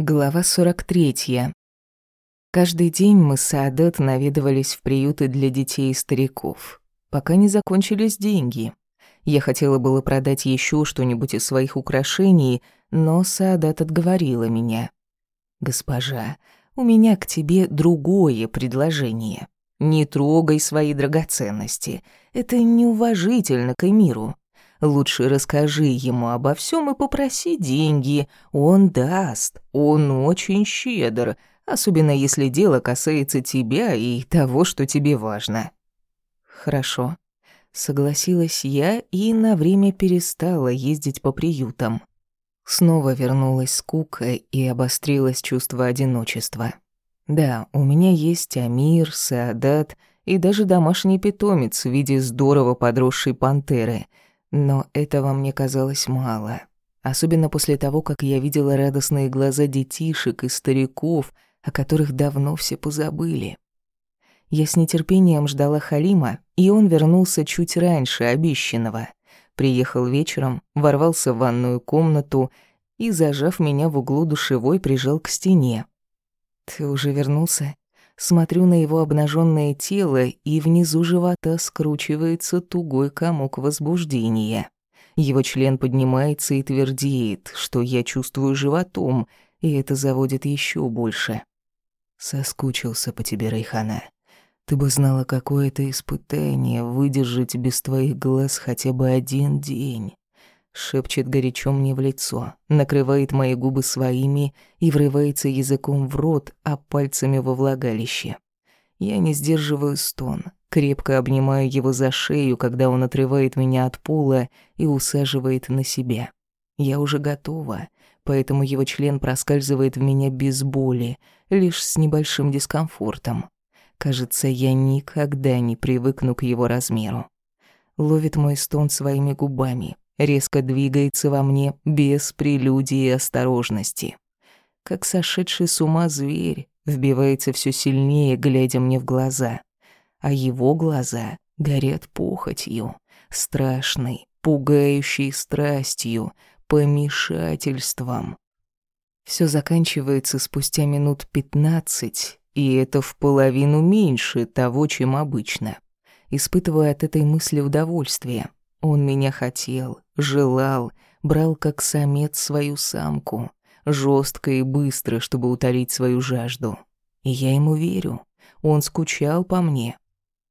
Глава 43. Каждый день мы с Саадет наведывались в приюты для детей и стариков, пока не закончились деньги. Я хотела было продать еще что-нибудь из своих украшений, но Саадат отговорила меня. «Госпожа, у меня к тебе другое предложение. Не трогай свои драгоценности. Это неуважительно к миру. Лучше расскажи ему обо всем и попроси деньги. Он даст. Он очень щедр, особенно если дело касается тебя и того, что тебе важно. Хорошо. Согласилась я и на время перестала ездить по приютам. Снова вернулась скука и обострилось чувство одиночества. Да, у меня есть Амир, Саадат и даже домашний питомец в виде здорово подросшей пантеры — но этого мне казалось мало. Особенно после того, как я видела радостные глаза детишек и стариков, о которых давно все позабыли. Я с нетерпением ждала Халима, и он вернулся чуть раньше обещанного. Приехал вечером, ворвался в ванную комнату и, зажав меня в углу душевой, прижал к стене. «Ты уже вернулся?» Смотрю на его обнаженное тело, и внизу живота скручивается тугой комок возбуждения. Его член поднимается и твердеет, что я чувствую животом, и это заводит еще больше. Соскучился по тебе, Рейхана. Ты бы знала, какое это испытание выдержать без твоих глаз хотя бы один день шепчет горячо мне в лицо, накрывает мои губы своими и врывается языком в рот, а пальцами во влагалище. Я не сдерживаю стон, крепко обнимаю его за шею, когда он отрывает меня от пола и усаживает на себя. Я уже готова, поэтому его член проскальзывает в меня без боли, лишь с небольшим дискомфортом. Кажется, я никогда не привыкну к его размеру. Ловит мой стон своими губами, резко двигается во мне без прелюдии и осторожности. Как сошедший с ума зверь, вбивается все сильнее, глядя мне в глаза. А его глаза горят похотью, страшной, пугающей страстью, помешательством. Все заканчивается спустя минут пятнадцать, и это в половину меньше того, чем обычно. Испытываю от этой мысли удовольствие. Он меня хотел, желал, брал как самец свою самку, жестко и быстро, чтобы утолить свою жажду. И я ему верю. Он скучал по мне.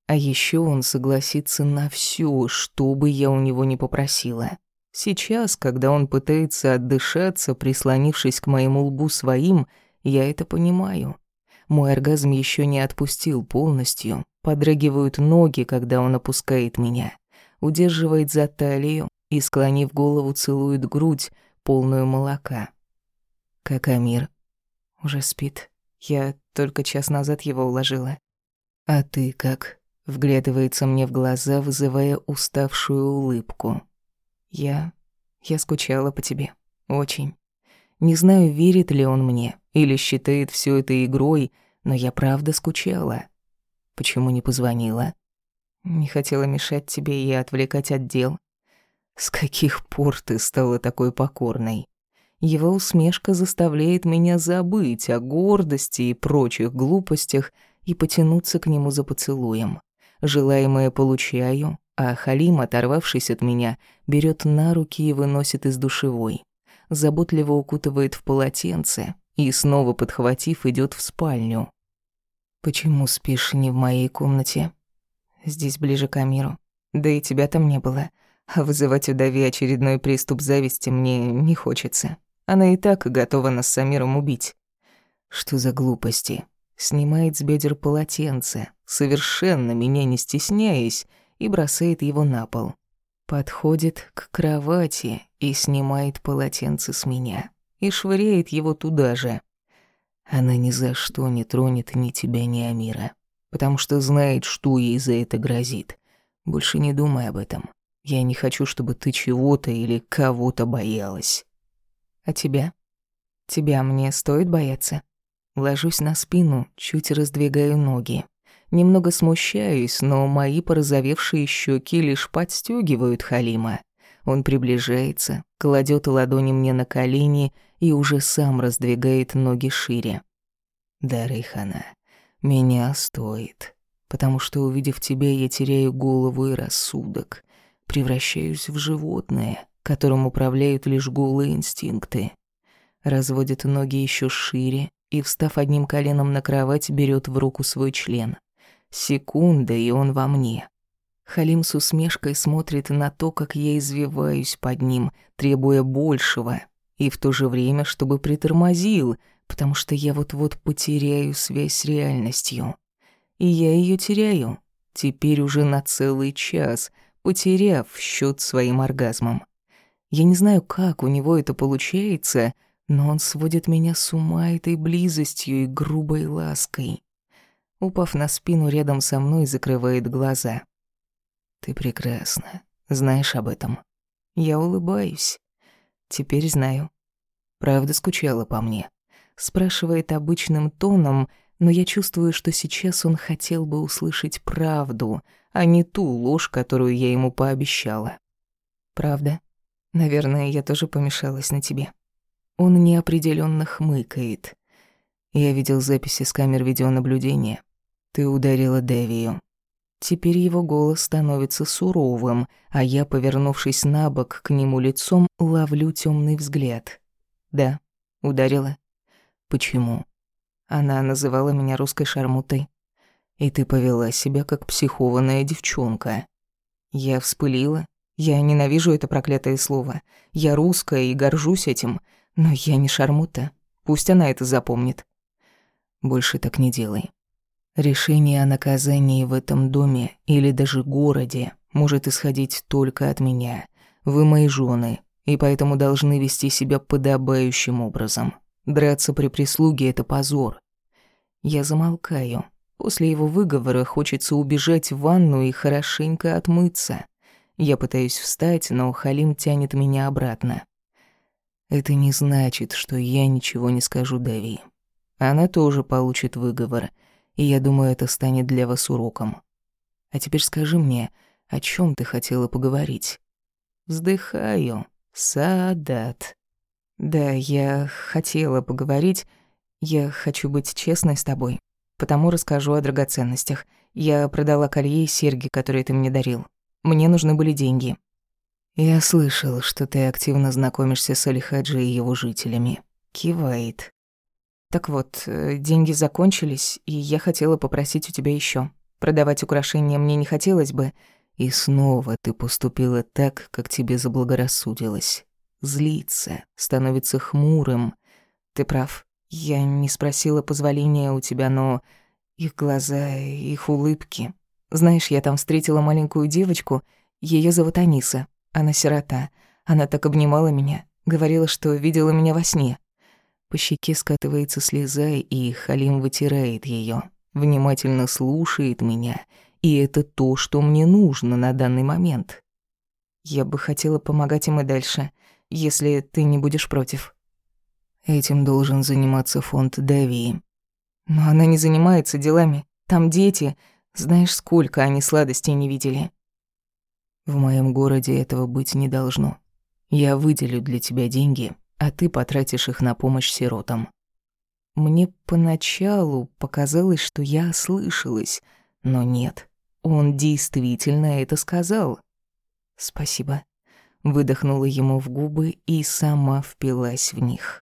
А еще он согласится на все, что бы я у него не попросила. Сейчас, когда он пытается отдышаться, прислонившись к моему лбу своим, я это понимаю. Мой оргазм еще не отпустил полностью. Подрагивают ноги, когда он опускает меня удерживает за талию и, склонив голову, целует грудь, полную молока. Как Амир. Уже спит. Я только час назад его уложила. А ты как? Вглядывается мне в глаза, вызывая уставшую улыбку. Я... я скучала по тебе. Очень. Не знаю, верит ли он мне или считает все это игрой, но я правда скучала. Почему не позвонила? Не хотела мешать тебе и отвлекать от дел. С каких пор ты стала такой покорной? Его усмешка заставляет меня забыть о гордости и прочих глупостях и потянуться к нему за поцелуем. Желаемое получаю, а Халим, оторвавшись от меня, берет на руки и выносит из душевой. Заботливо укутывает в полотенце и, снова подхватив, идет в спальню. «Почему спишь не в моей комнате?» здесь ближе к Амиру. Да и тебя там не было. А вызывать у Дави очередной приступ зависти мне не хочется. Она и так готова нас с Амиром убить. Что за глупости? Снимает с бедер полотенце, совершенно меня не стесняясь, и бросает его на пол. Подходит к кровати и снимает полотенце с меня. И швыряет его туда же. Она ни за что не тронет ни тебя, ни Амира потому что знает, что ей за это грозит. Больше не думай об этом. Я не хочу, чтобы ты чего-то или кого-то боялась. А тебя? Тебя мне стоит бояться? Ложусь на спину, чуть раздвигаю ноги. Немного смущаюсь, но мои порозовевшие щеки лишь подстегивают Халима. Он приближается, кладет ладони мне на колени и уже сам раздвигает ноги шире. «Да, Рейхана, меня стоит, потому что, увидев тебя, я теряю голову и рассудок, превращаюсь в животное, которым управляют лишь голые инстинкты. Разводит ноги еще шире и, встав одним коленом на кровать, берет в руку свой член. Секунда, и он во мне. Халим с усмешкой смотрит на то, как я извиваюсь под ним, требуя большего, и в то же время, чтобы притормозил, потому что я вот-вот потеряю связь с реальностью. И я ее теряю, теперь уже на целый час, потеряв счет своим оргазмом. Я не знаю, как у него это получается, но он сводит меня с ума этой близостью и грубой лаской. Упав на спину рядом со мной, закрывает глаза. Ты прекрасна. Знаешь об этом? Я улыбаюсь. Теперь знаю. Правда скучала по мне. Спрашивает обычным тоном, но я чувствую, что сейчас он хотел бы услышать правду, а не ту ложь, которую я ему пообещала. Правда? Наверное, я тоже помешалась на тебе. Он неопределенно хмыкает. Я видел записи с камер видеонаблюдения. Ты ударила Дэвию. Теперь его голос становится суровым, а я, повернувшись на бок к нему лицом, ловлю темный взгляд. Да, ударила. Почему? Она называла меня русской шармутой. И ты повела себя как психованная девчонка. Я вспылила. Я ненавижу это проклятое слово. Я русская и горжусь этим. Но я не шармута. Пусть она это запомнит. Больше так не делай. Решение о наказании в этом доме или даже городе может исходить только от меня. Вы мои жены, и поэтому должны вести себя подобающим образом. Драться при прислуге — это позор. Я замолкаю. После его выговора хочется убежать в ванну и хорошенько отмыться. Я пытаюсь встать, но Халим тянет меня обратно. Это не значит, что я ничего не скажу Дави. Она тоже получит выговор — и я думаю, это станет для вас уроком. А теперь скажи мне, о чем ты хотела поговорить? Вздыхаю. Садат. Да, я хотела поговорить. Я хочу быть честной с тобой. Потому расскажу о драгоценностях. Я продала колье и серьги, которые ты мне дарил. Мне нужны были деньги. Я слышал, что ты активно знакомишься с Алихаджи и его жителями. Кивает. Так вот, э, деньги закончились, и я хотела попросить у тебя еще. Продавать украшения мне не хотелось бы. И снова ты поступила так, как тебе заблагорассудилось. Злится, становится хмурым. Ты прав. Я не спросила позволения у тебя, но их глаза, их улыбки. Знаешь, я там встретила маленькую девочку, ее зовут Аниса. Она сирота. Она так обнимала меня, говорила, что видела меня во сне. По щеке скатывается слеза, и Халим вытирает ее, внимательно слушает меня, и это то, что мне нужно на данный момент. Я бы хотела помогать им и дальше, если ты не будешь против. Этим должен заниматься фонд Дави. Но она не занимается делами. Там дети. Знаешь, сколько они сладостей не видели. В моем городе этого быть не должно. Я выделю для тебя деньги, а ты потратишь их на помощь сиротам. Мне поначалу показалось, что я ослышалась, но нет, он действительно это сказал. «Спасибо», — выдохнула ему в губы и сама впилась в них.